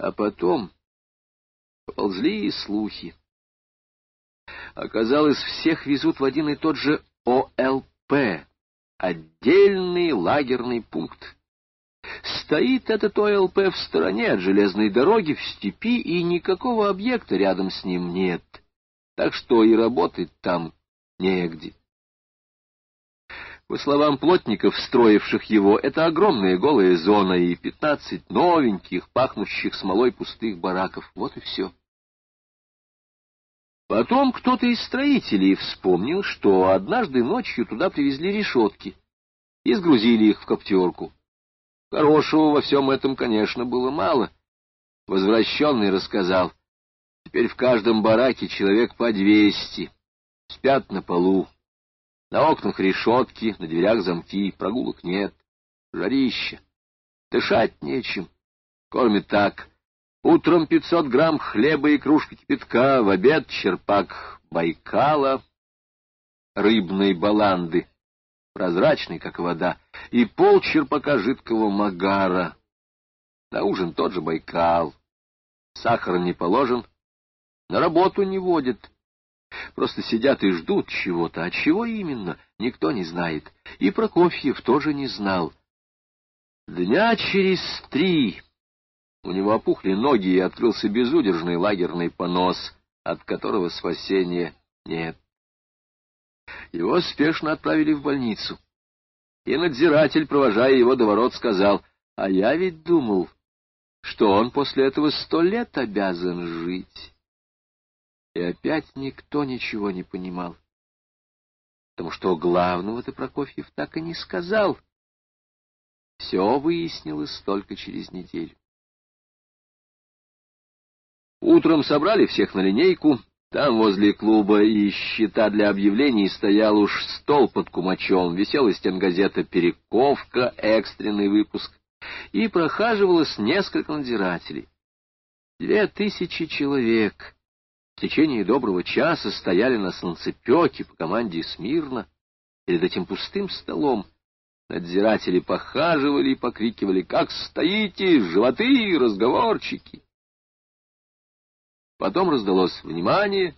А потом поползли и слухи. Оказалось, всех везут в один и тот же ОЛП, отдельный лагерный пункт. Стоит этот ОЛП в стороне от железной дороги в степи, и никакого объекта рядом с ним нет, так что и работать там негде. По словам плотников, строивших его, это огромная голая зона и пятнадцать новеньких, пахнущих смолой пустых бараков. Вот и все. Потом кто-то из строителей вспомнил, что однажды ночью туда привезли решетки и сгрузили их в коптерку. Хорошего во всем этом, конечно, было мало. Возвращенный рассказал, теперь в каждом бараке человек по двести, спят на полу, на окнах решетки, на дверях замки, прогулок нет, жарище. Дышать нечем. Кормят так. Утром пятьсот грамм хлеба и кружка кипятка, в обед черпак Байкала, рыбной баланды, прозрачный, как вода, и пол черпака жидкого магара. На ужин тот же Байкал. Сахар не положен, на работу не водят. Просто сидят и ждут чего-то, а чего именно, никто не знает. И Прокофьев тоже не знал. Дня через три у него опухли ноги и открылся безудержный лагерный понос, от которого спасения нет. Его спешно отправили в больницу. И надзиратель, провожая его до ворот, сказал, «А я ведь думал, что он после этого сто лет обязан жить». И опять никто ничего не понимал. Потому что главного-то Прокофьев так и не сказал. Все выяснилось только через неделю. Утром собрали всех на линейку. Там возле клуба и счета для объявлений стоял уж стол под кумачом, висела стенгазета «Перековка», экстренный выпуск, и прохаживалось несколько надзирателей. Две тысячи человек в течение доброго часа стояли на солнцепеке по команде смирно перед этим пустым столом. Надзиратели похаживали и покрикивали «Как стоите, животы, разговорчики!» Потом раздалось «Внимание!»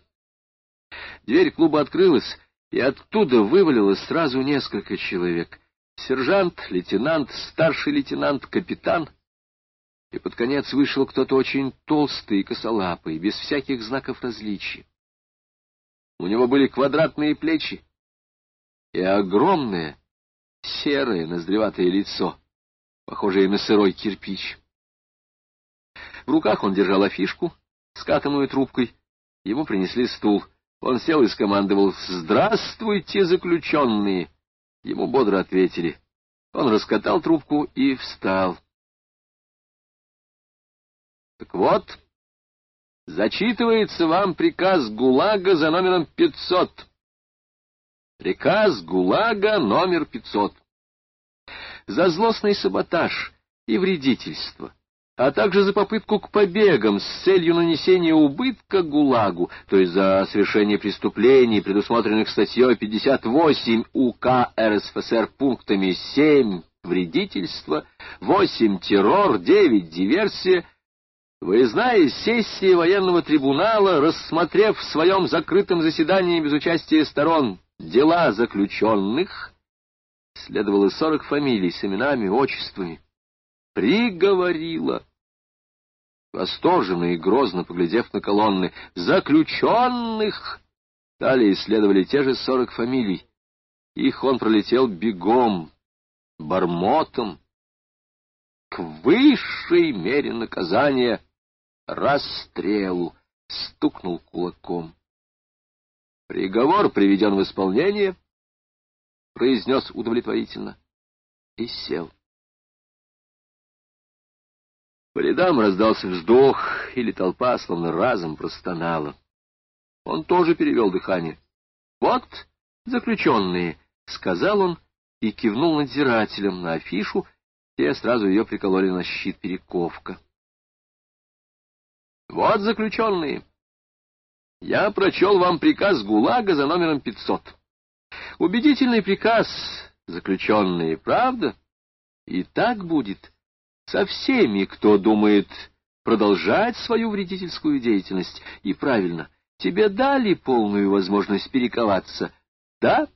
Дверь клуба открылась, и оттуда вывалилось сразу несколько человек. Сержант, лейтенант, старший лейтенант, капитан — и под конец вышел кто-то очень толстый и косолапый, без всяких знаков различия. У него были квадратные плечи и огромное серое ноздреватое лицо, похожее на сырой кирпич. В руках он держал афишку, скатанную трубкой. Ему принесли стул. Он сел и скомандовал «Здравствуйте, заключенные!» Ему бодро ответили. Он раскатал трубку и встал. Так вот, зачитывается вам приказ ГУЛАГа за номером 500. Приказ ГУЛАГа номер 500. За злостный саботаж и вредительство, а также за попытку к побегам с целью нанесения убытка ГУЛАГу, то есть за совершение преступлений, предусмотренных статьей 58 УК РСФСР пунктами 7 вредительство, 8 террор, 9 диверсия, Выездная сессия военного трибунала, рассмотрев в своем закрытом заседании без участия сторон дела заключенных, следовало сорок фамилий с именами, отчествами, приговорила. Восторженно и грозно поглядев на колонны, заключенных, далее исследовали те же сорок фамилий. Их он пролетел бегом, бормотом, к высшей мере наказания — расстрелу, стукнул кулаком. Приговор приведен в исполнение, произнес удовлетворительно и сел. По рядам раздался вздох, или толпа словно разом простонала. Он тоже перевел дыхание. — Вот, заключенные, — сказал он и кивнул надзирателям на афишу, те сразу ее прикололи на щит перековка. Вот заключенные. Я прочел вам приказ ГУЛАГа за номером 500. Убедительный приказ, заключенные, правда? И так будет со всеми, кто думает продолжать свою вредительскую деятельность. И правильно, тебе дали полную возможность перековаться. Да,